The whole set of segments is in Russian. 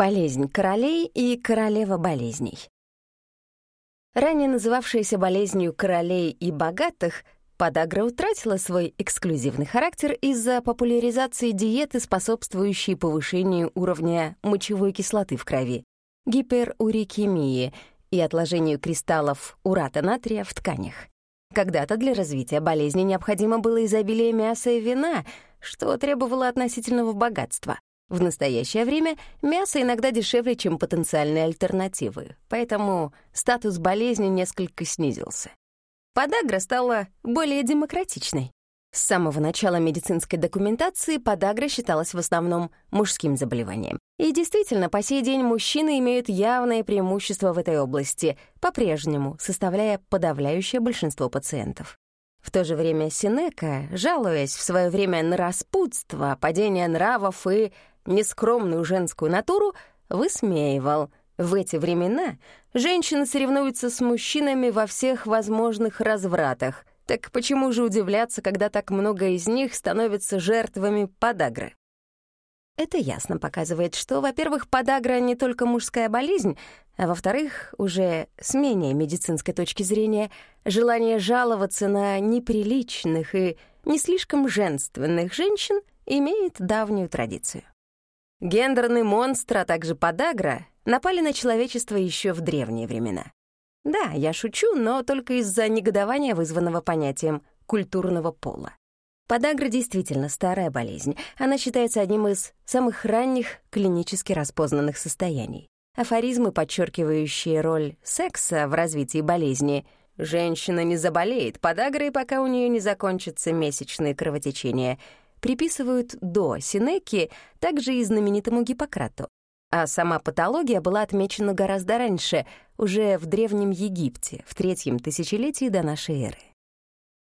Болезнь королей и королева болезней. Ранее называвшаяся болезнью королей и богатых, подагра утратила свой эксклюзивный характер из-за популяризации диеты, способствующей повышению уровня мочевой кислоты в крови, гиперурикемии и отложению кристаллов урата натрия в тканях. Когда-то для развития болезни необходимо было изобилие мяса и вина, что требовало относительного богатства. В настоящее время мясо иногда дешевле, чем потенциальные альтернативы, поэтому статус болезни несколько снизился. Подагра стала более демократичной. С самого начала медицинской документации подагра считалась в основном мужским заболеванием. И действительно, по сей день мужчины имеют явное преимущество в этой области, по-прежнему составляя подавляющее большинство пациентов. В то же время Синека, жалуясь в свое время на распутство, падение нравов и нескромную женскую натуру, высмеивал. В эти времена женщины соревнуются с мужчинами во всех возможных развратах. Так почему же удивляться, когда так много из них становятся жертвами подагры? Это ясно показывает, что, во-первых, подагра не только мужская болезнь, а во-вторых, уже с менее медицинской точки зрения, желание жаловаться на неприличных и не слишком женственных женщин имеет давнюю традицию. Гендерный монстр, а также подагра напали на человечество еще в древние времена. Да, я шучу, но только из-за негодования, вызванного понятием культурного пола. Подагра действительно старая болезнь. Она считается одним из самых ранних клинически распознанных состояний. Афоризмы, подчеркивающие роль секса в развитии болезни «Женщина не заболеет подагрой, пока у нее не закончатся месячные кровотечения», приписывают до Синеки также и знаменитому Гиппократу. А сама патология была отмечена гораздо раньше, уже в Древнем Египте, в третьем тысячелетии до нашей эры.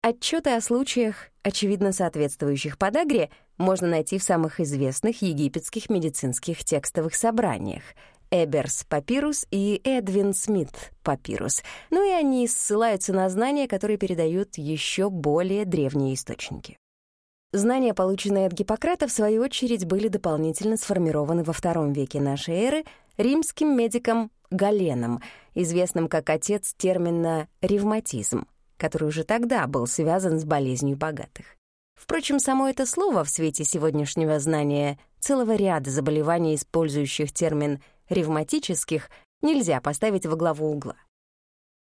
Отчеты о случаях, очевидно соответствующих подагре, можно найти в самых известных египетских медицинских текстовых собраниях Эберс Папирус и Эдвин Смит Папирус, ну и они ссылаются на знания, которые передают еще более древние источники. Знания, полученные от Гиппократа, в свою очередь, были дополнительно сформированы во II веке нашей эры римским медиком Галеном, известным как отец термина «ревматизм», который уже тогда был связан с болезнью богатых. Впрочем, само это слово в свете сегодняшнего знания целого ряда заболеваний, использующих термин «ревматических», нельзя поставить во главу угла.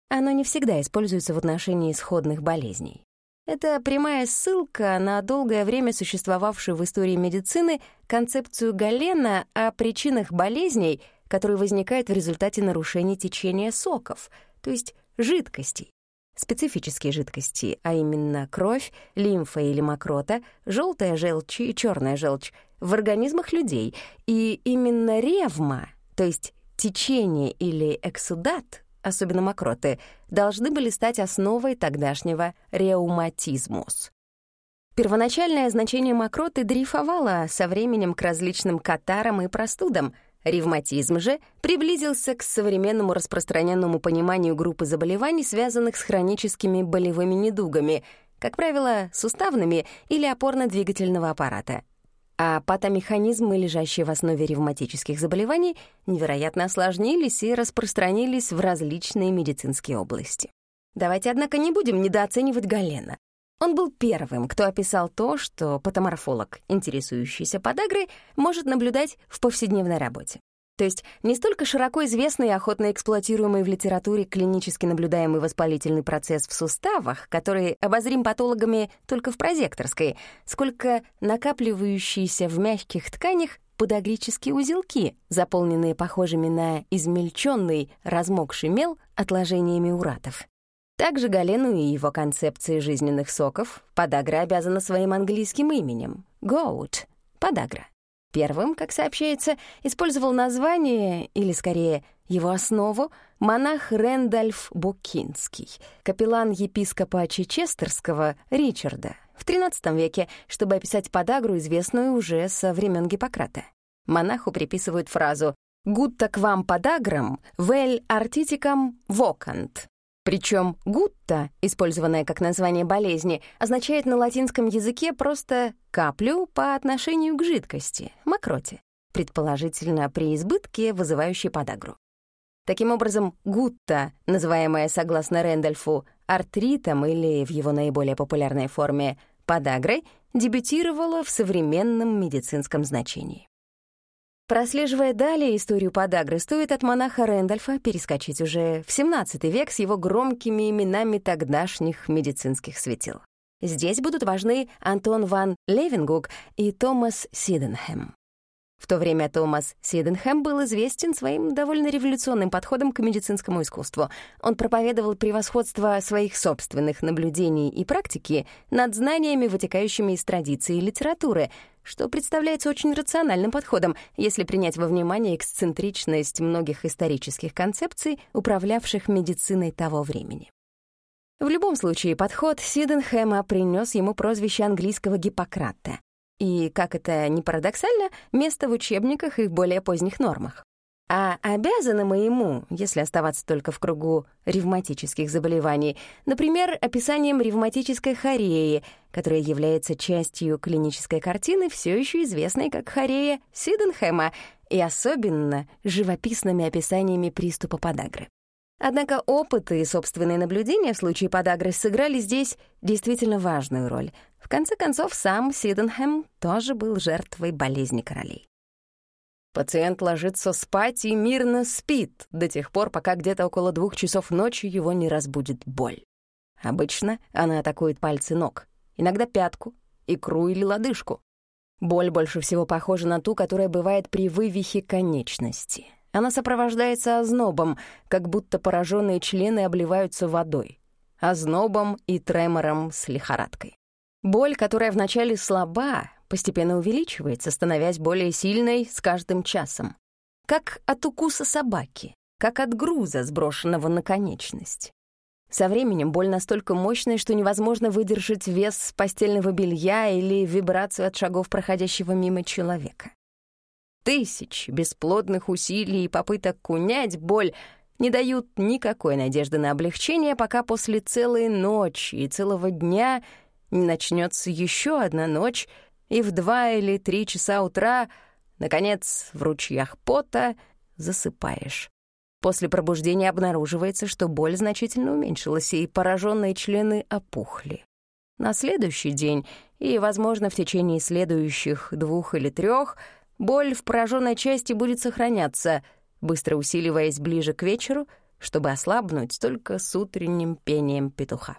Оно не всегда используется в отношении исходных болезней. Это прямая ссылка на долгое время существовавшую в истории медицины концепцию Галена о причинах болезней, которые возникают в результате нарушения течения соков, то есть жидкостей. Специфические жидкости, а именно кровь, лимфа или мокрота, желтая желчь и черная желчь в организмах людей. И именно ревма, то есть течение или эксудат, особенно мокроты, должны были стать основой тогдашнего реуматизмус. Первоначальное значение мокроты дрейфовало со временем к различным катарам и простудам. Ревматизм же приблизился к современному распространенному пониманию группы заболеваний, связанных с хроническими болевыми недугами, как правило, суставными или опорно-двигательного аппарата, а патомеханизмы, лежащие в основе ревматических заболеваний, невероятно осложнились и распространились в различные медицинские области. Давайте, однако, не будем недооценивать Галена. Он был первым, кто описал то, что патоморфолог, интересующийся подагрой, может наблюдать в повседневной работе. То есть не столько широко известный и охотно эксплуатируемый в литературе клинически наблюдаемый воспалительный процесс в суставах, который обозрим патологами только в прозекторской, сколько накапливающиеся в мягких тканях подагрические узелки, заполненные похожими на измельченный, размокший мел отложениями уратов. Также Галену и его концепции жизненных соков подагра обязана своим английским именем — Goat — подагра. Первым, как сообщается, использовал название, или скорее его основу, монах Рэндальф Букинский, капеллан епископа Чечестерского Ричарда в XIII веке, чтобы описать подагру, известную уже со времен Гиппократа. Монаху приписывают фразу «Гутта к вам подаграм, вель артитикам вокант», причем «гутта», использованное как название болезни, означает на латинском языке просто «каплю по отношению к жидкости», мокроте. предположительно при избытке, вызывающей подагру. Таким образом, гутта, называемая согласно Рэндольфу артритом или в его наиболее популярной форме подагрой, дебютировала в современном медицинском значении. Прослеживая далее историю подагры, стоит от монаха Рэндольфа перескочить уже в XVII век с его громкими именами тогдашних медицинских светил. Здесь будут важны Антон ван Левенгук и Томас Сиденхэм. В то время Томас Сиденхэм был известен своим довольно революционным подходом к медицинскому искусству. Он проповедовал превосходство своих собственных наблюдений и практики над знаниями, вытекающими из традиции и литературы, что представляется очень рациональным подходом, если принять во внимание эксцентричность многих исторических концепций, управлявших медициной того времени. В любом случае, подход Сиденхэма принес ему прозвище английского Гиппократа и, как это ни парадоксально, место в учебниках и в более поздних нормах. А обязаны мы ему, если оставаться только в кругу ревматических заболеваний, например, описанием ревматической хореи, которая является частью клинической картины, все еще известной как хорея Сиденхэма, и особенно живописными описаниями приступа подагры. Однако опыты и собственные наблюдения в случае подагры сыграли здесь действительно важную роль. В конце концов, сам Сиденхэм тоже был жертвой болезни королей. Пациент ложится спать и мирно спит до тех пор, пока где-то около двух часов ночи его не разбудит боль. Обычно она атакует пальцы ног, иногда пятку, икру или лодыжку. Боль больше всего похожа на ту, которая бывает при вывихе конечности. Она сопровождается ознобом, как будто пораженные члены обливаются водой. Ознобом и тремором с лихорадкой. Боль, которая вначале слаба, постепенно увеличивается, становясь более сильной с каждым часом. Как от укуса собаки, как от груза, сброшенного на конечность. Со временем боль настолько мощная, что невозможно выдержать вес постельного белья или вибрацию от шагов проходящего мимо человека. Тысяч бесплодных усилий и попыток унять боль не дают никакой надежды на облегчение, пока после целой ночи и целого дня не начнется еще одна ночь, и в два или три часа утра, наконец, в ручьях пота засыпаешь. После пробуждения обнаруживается, что боль значительно уменьшилась, и пораженные члены опухли. На следующий день и, возможно, в течение следующих двух или трех — Боль в пораженной части будет сохраняться, быстро усиливаясь ближе к вечеру, чтобы ослабнуть только с утренним пением петуха.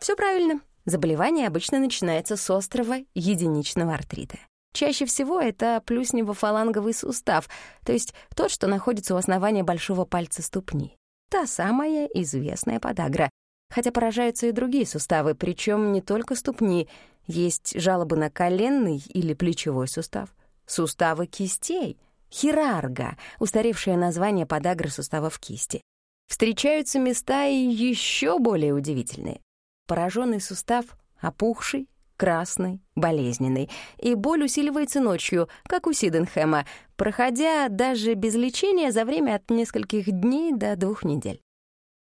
Все правильно. Заболевание обычно начинается с острого единичного артрита. Чаще всего это плюснево-фаланговый сустав, то есть тот, что находится у основания большого пальца ступни. Та самая известная подагра. Хотя поражаются и другие суставы, причем не только ступни. Есть жалобы на коленный или плечевой сустав, суставы кистей, хирарга, устаревшее название подагры суставов кисти. Встречаются места и еще более удивительные. Пораженный сустав опухший, красный, болезненный, и боль усиливается ночью, как у Сиденхэма, проходя даже без лечения за время от нескольких дней до двух недель.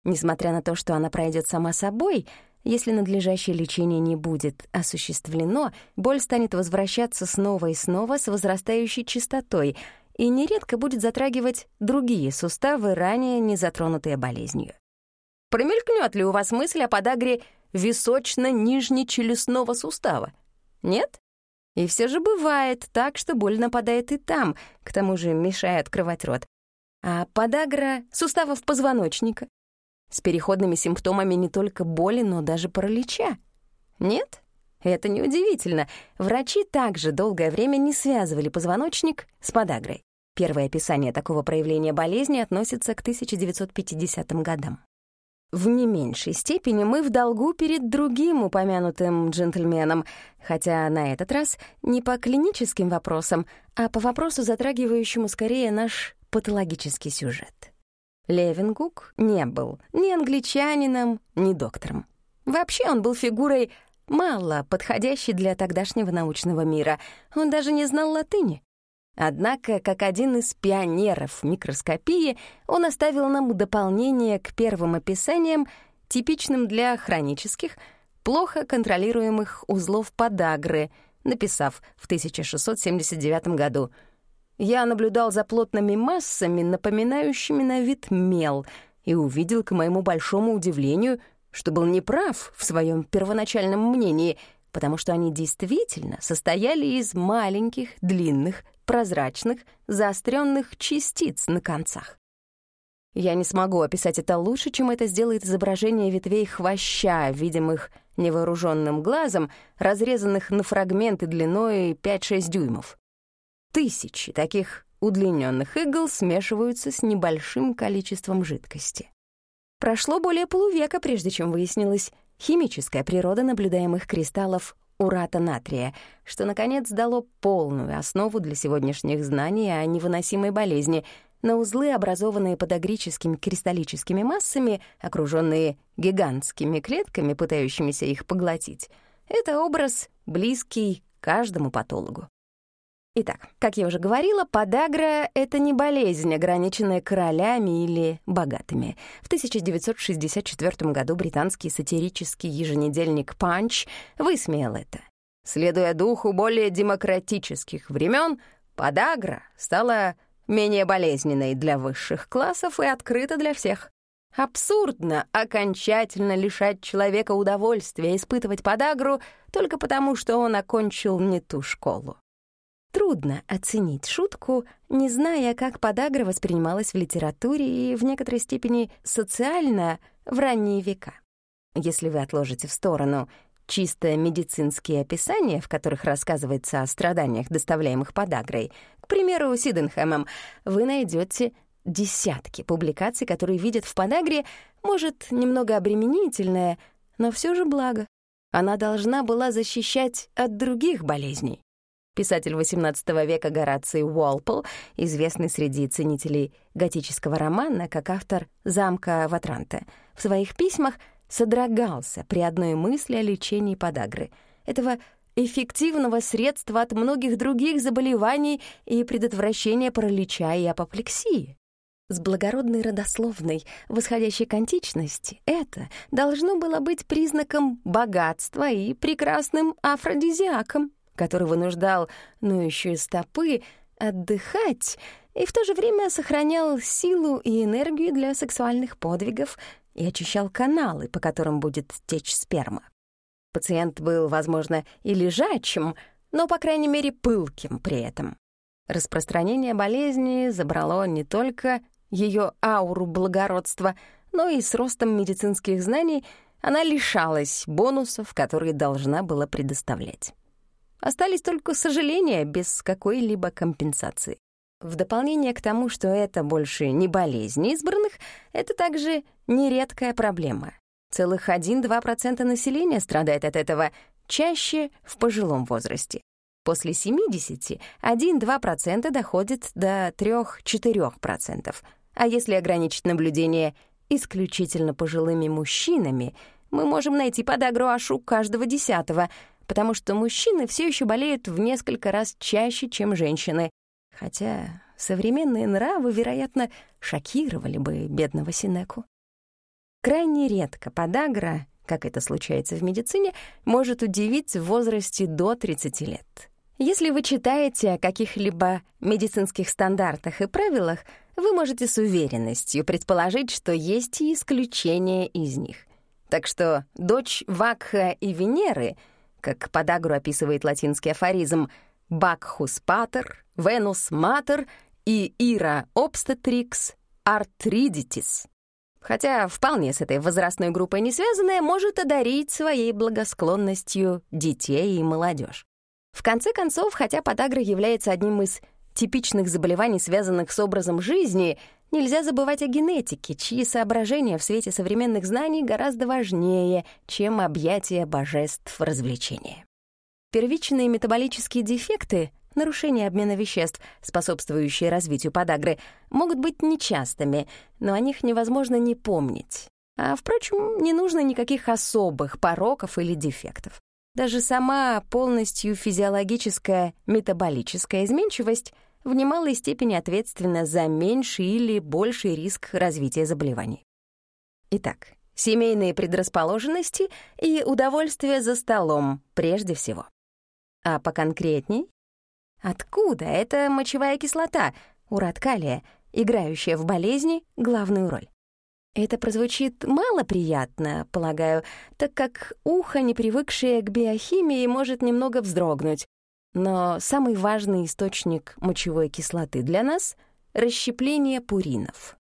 Несмотря на то, что она пройдет сама собой, если надлежащее лечение не будет осуществлено, боль станет возвращаться снова и снова с возрастающей частотой и нередко будет затрагивать другие суставы, ранее не затронутые болезнью. Промелькнет ли у вас мысль о подагре височно-нижнечелюстного сустава? Нет? И все же бывает так, что боль нападает и там, к тому же мешая открывать рот. А подагра суставов позвоночника, с переходными симптомами не только боли, но даже паралича. Нет? Это неудивительно. Врачи также долгое время не связывали позвоночник с подагрой. Первое описание такого проявления болезни относится к 1950 годам. В не меньшей степени мы в долгу перед другим упомянутым джентльменом, хотя на этот раз не по клиническим вопросам, а по вопросу, затрагивающему скорее наш патологический сюжет. Левингук не был ни англичанином, ни доктором. Вообще он был фигурой мало подходящей для тогдашнего научного мира. Он даже не знал латыни. Однако, как один из пионеров микроскопии, он оставил нам дополнение к первым описаниям, типичным для хронических, плохо контролируемых узлов подагры, написав в 1679 году. Я наблюдал за плотными массами, напоминающими на вид мел, и увидел, к моему большому удивлению, что был неправ в своем первоначальном мнении, потому что они действительно состояли из маленьких, длинных, прозрачных, заостренных частиц на концах. Я не смогу описать это лучше, чем это сделает изображение ветвей хвоща, видимых невооруженным глазом, разрезанных на фрагменты длиной 5-6 дюймов. Тысячи таких удлиненных игл смешиваются с небольшим количеством жидкости. Прошло более полувека, прежде чем выяснилась химическая природа наблюдаемых кристаллов урата натрия, что, наконец, дало полную основу для сегодняшних знаний о невыносимой болезни — на узлы, образованные подогрическими кристаллическими массами, окруженные гигантскими клетками, пытающимися их поглотить. Это образ, близкий каждому патологу. Итак, как я уже говорила, подагра — это не болезнь, ограниченная королями или богатыми. В 1964 году британский сатирический еженедельник «Панч» высмеял это. Следуя духу более демократических времен, подагра стала менее болезненной для высших классов и открыта для всех. Абсурдно окончательно лишать человека удовольствия испытывать подагру только потому, что он окончил не ту школу. Трудно оценить шутку, не зная, как подагра воспринималась в литературе и в некоторой степени социально в ранние века. Если вы отложите в сторону чисто медицинские описания, в которых рассказывается о страданиях, доставляемых подагрой, примеру, Сиденхэмом, вы найдете десятки публикаций, которые видят в подагре, может, немного обременительное, но все же благо. Она должна была защищать от других болезней. Писатель XVIII века Гораций Уолпол, известный среди ценителей готического романа как автор «Замка Ватранте», в своих письмах содрогался при одной мысли о лечении подагры. Этого эффективного средства от многих других заболеваний и предотвращения паралича и апоплексии. С благородной родословной, восходящей к античности, это должно было быть признаком богатства и прекрасным афродизиаком, который вынуждал ноющие стопы отдыхать и в то же время сохранял силу и энергию для сексуальных подвигов и очищал каналы, по которым будет течь сперма. Пациент был, возможно, и лежачим, но, по крайней мере, пылким при этом. Распространение болезни забрало не только ее ауру благородства, но и с ростом медицинских знаний она лишалась бонусов, которые должна была предоставлять. Остались только сожаления без какой-либо компенсации. В дополнение к тому, что это больше не болезнь избранных, это также нередкая проблема. Целых 1-2% населения страдает от этого, чаще в пожилом возрасте. После 70 1-2% доходит до 3-4%. А если ограничить наблюдение исключительно пожилыми мужчинами, мы можем найти подагру аж у каждого десятого, потому что мужчины все еще болеют в несколько раз чаще, чем женщины. Хотя современные нравы, вероятно, шокировали бы бедного Синеку. Крайне редко подагра, как это случается в медицине, может удивить в возрасте до 30 лет. Если вы читаете о каких-либо медицинских стандартах и правилах, вы можете с уверенностью предположить, что есть и исключения из них. Так что дочь Вакха и Венеры, как подагру описывает латинский афоризм «Бакхус патер», «Венус матер» и «Ира обстетрикс», «Артридитис» хотя вполне с этой возрастной группой не связанная, может одарить своей благосклонностью детей и молодежь. В конце концов, хотя подагра является одним из типичных заболеваний, связанных с образом жизни, нельзя забывать о генетике, чьи соображения в свете современных знаний гораздо важнее, чем объятия божеств развлечения. Первичные метаболические дефекты Нарушения обмена веществ, способствующие развитию подагры, могут быть нечастыми, но о них невозможно не помнить. А, впрочем, не нужно никаких особых пороков или дефектов. Даже сама полностью физиологическая метаболическая изменчивость в немалой степени ответственна за меньший или больший риск развития заболеваний. Итак, семейные предрасположенности и удовольствие за столом прежде всего. А поконкретней Откуда? Это мочевая кислота, урат калия, играющая в болезни главную роль. Это прозвучит малоприятно, полагаю, так как ухо, не привыкшее к биохимии, может немного вздрогнуть. Но самый важный источник мочевой кислоты для нас — расщепление пуринов.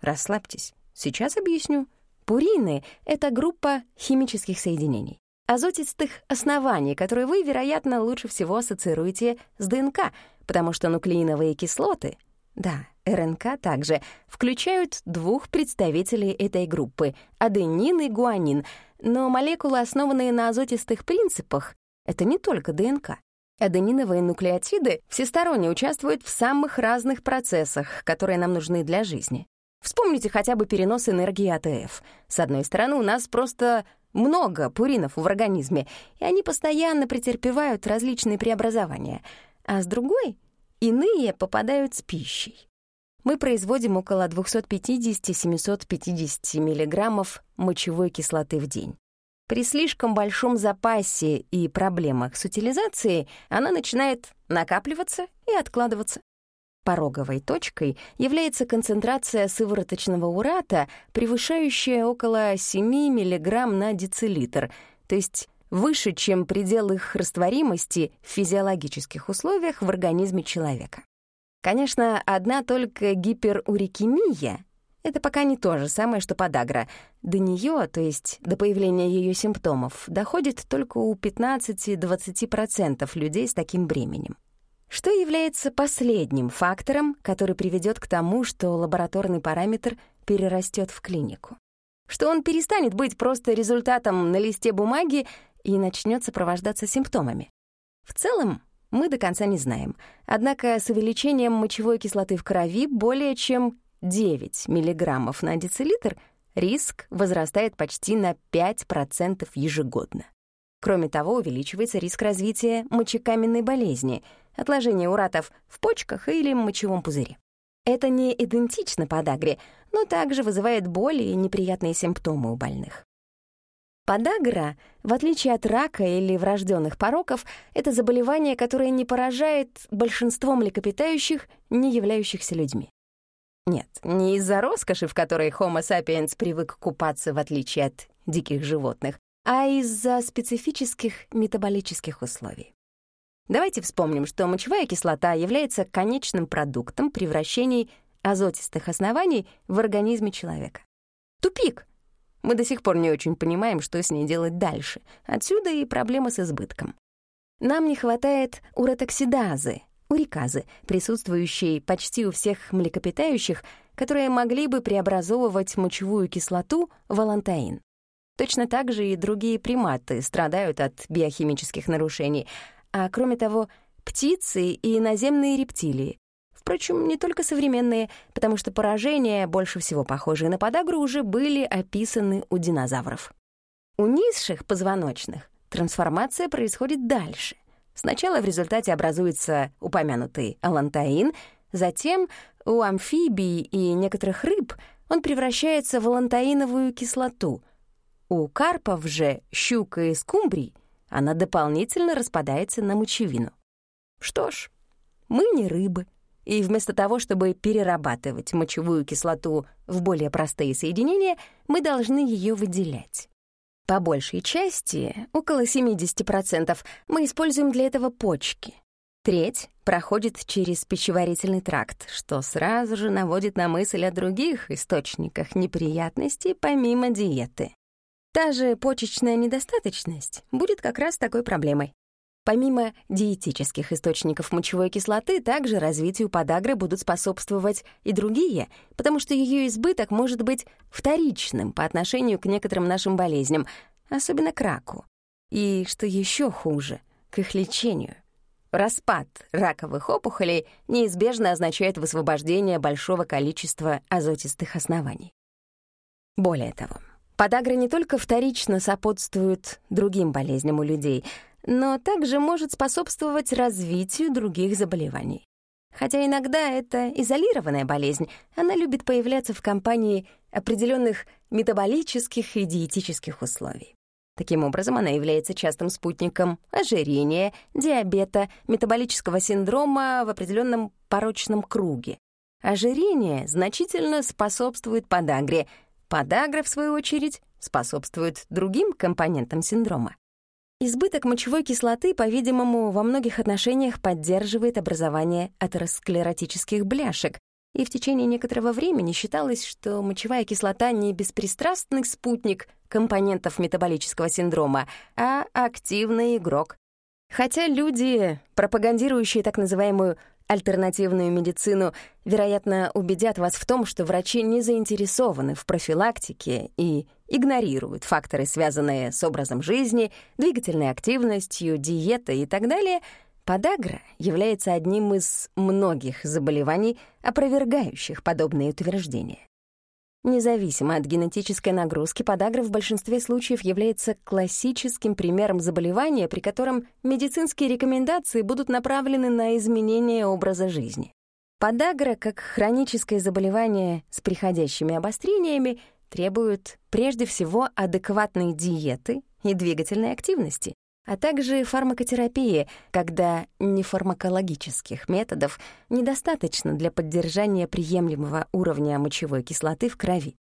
Расслабьтесь, сейчас объясню. Пурины — это группа химических соединений, азотистых оснований, которые вы, вероятно, лучше всего ассоциируете с ДНК, потому что нуклеиновые кислоты — да, РНК также включают двух представителей этой группы — аденин и гуанин, но молекулы, основанные на азотистых принципах, это не только ДНК. Адениновые нуклеотиды всесторонне участвуют в самых разных процессах, которые нам нужны для жизни. Вспомните хотя бы перенос энергии АТФ. С одной стороны, у нас просто много пуринов в организме, и они постоянно претерпевают различные преобразования. А с другой Иные попадают с пищей. Мы производим около 250-750 мг мочевой кислоты в день. При слишком большом запасе и проблемах с утилизацией она начинает накапливаться и откладываться. Пороговой точкой является концентрация сывороточного урата, превышающая около 7 мг на децилитр, то есть выше, чем предел их растворимости в физиологических условиях в организме человека. Конечно, одна только гиперурикемия — это пока не то же самое, что подагра. До нее, то есть до появления ее симптомов, доходит только у 15-20% людей с таким бременем. Что является последним фактором, который приведет к тому, что лабораторный параметр перерастет в клинику? Что он перестанет быть просто результатом на листе бумаги и начнет сопровождаться симптомами. В целом, мы до конца не знаем. Однако с увеличением мочевой кислоты в крови более чем 9 мг на децилитр риск возрастает почти на 5% ежегодно. Кроме того, увеличивается риск развития мочекаменной болезни, отложения уратов в почках или мочевом пузыре. Это не идентично подагре, но также вызывает боли и неприятные симптомы у больных. Подагра, в отличие от рака или врожденных пороков, это заболевание, которое не поражает большинство млекопитающих, не являющихся людьми. Нет, не из-за роскоши, в которой Homo sapiens привык купаться в отличие от диких животных, а из-за специфических метаболических условий. Давайте вспомним, что мочевая кислота является конечным продуктом превращений азотистых оснований в организме человека. Тупик — мы до сих пор не очень понимаем, что с ней делать дальше. Отсюда и проблема с избытком. Нам не хватает уротоксидазы, уриказы, присутствующей почти у всех млекопитающих, которые могли бы преобразовывать мочевую кислоту в алантаин. Точно так же и другие приматы страдают от биохимических нарушений, а кроме того, птицы и наземные рептилии, Впрочем, не только современные, потому что поражения, больше всего похожие на подагру, уже были описаны у динозавров. У низших позвоночных трансформация происходит дальше. Сначала в результате образуется упомянутый алантаин, затем у амфибий и некоторых рыб он превращается в алантаиновую кислоту. У карпов же, щук и скумбрий она дополнительно распадается на мочевину. Что ж, мы не рыбы — и вместо того, чтобы перерабатывать мочевую кислоту в более простые соединения, мы должны ее выделять. По большей части, около 70%, мы используем для этого почки. Треть проходит через пищеварительный тракт, что сразу же наводит на мысль о других источниках неприятностей помимо диеты. Та же почечная недостаточность будет как раз такой проблемой. Помимо диетических источников мочевой кислоты, также развитию подагры будут способствовать и другие, потому что ее избыток может быть вторичным по отношению к некоторым нашим болезням, особенно к раку. И, что еще хуже, к их лечению. Распад раковых опухолей неизбежно означает высвобождение большого количества азотистых оснований. Более того, подагра не только вторично сопутствует другим болезням у людей — но также может способствовать развитию других заболеваний. Хотя иногда это изолированная болезнь, она любит появляться в компании определенных метаболических и диетических условий. Таким образом, она является частым спутником ожирения, диабета, метаболического синдрома в определенном порочном круге. Ожирение значительно способствует подагре. Подагра, в свою очередь, способствует другим компонентам синдрома. Избыток мочевой кислоты, по-видимому, во многих отношениях поддерживает образование атеросклеротических бляшек, и в течение некоторого времени считалось, что мочевая кислота не беспристрастный спутник компонентов метаболического синдрома, а активный игрок. Хотя люди, пропагандирующие так называемую альтернативную медицину, вероятно, убедят вас в том, что врачи не заинтересованы в профилактике и игнорируют факторы, связанные с образом жизни, двигательной активностью, диетой и так далее, подагра является одним из многих заболеваний, опровергающих подобные утверждения. Независимо от генетической нагрузки, подагра в большинстве случаев является классическим примером заболевания, при котором медицинские рекомендации будут направлены на изменение образа жизни. Подагра, как хроническое заболевание с приходящими обострениями, требует прежде всего адекватной диеты и двигательной активности, а также фармакотерапии, когда нефармакологических методов недостаточно для поддержания приемлемого уровня мочевой кислоты в крови.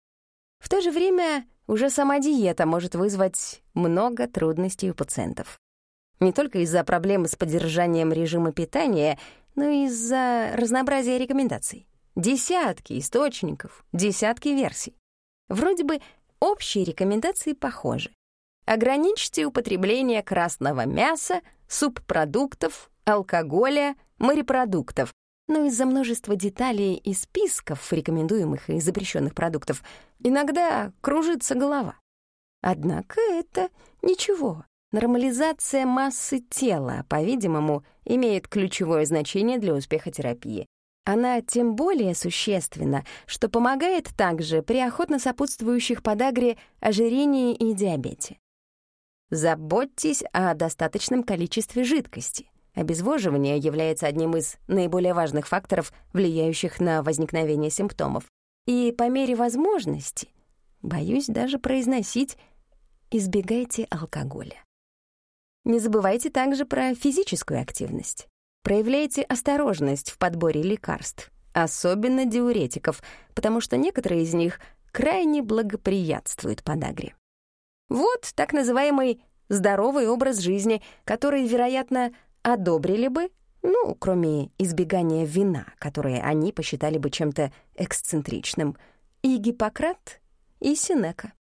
В то же время уже сама диета может вызвать много трудностей у пациентов. Не только из-за проблемы с поддержанием режима питания, но и из-за разнообразия рекомендаций. Десятки источников, десятки версий. Вроде бы общие рекомендации похожи. Ограничьте употребление красного мяса, субпродуктов, алкоголя, морепродуктов. Но из-за множества деталей и списков рекомендуемых и запрещенных продуктов иногда кружится голова. Однако это ничего. Нормализация массы тела, по-видимому, имеет ключевое значение для успеха терапии. Она тем более существенна, что помогает также при охотно сопутствующих подагре ожирении и диабете. Заботьтесь о достаточном количестве жидкости. Обезвоживание является одним из наиболее важных факторов, влияющих на возникновение симптомов. И по мере возможности, боюсь даже произносить, избегайте алкоголя. Не забывайте также про физическую активность. Проявляйте осторожность в подборе лекарств, особенно диуретиков, потому что некоторые из них крайне благоприятствуют подагре. Вот так называемый здоровый образ жизни, который, вероятно, одобрили бы, ну, кроме избегания вина, которое они посчитали бы чем-то эксцентричным, и Гиппократ, и Синека.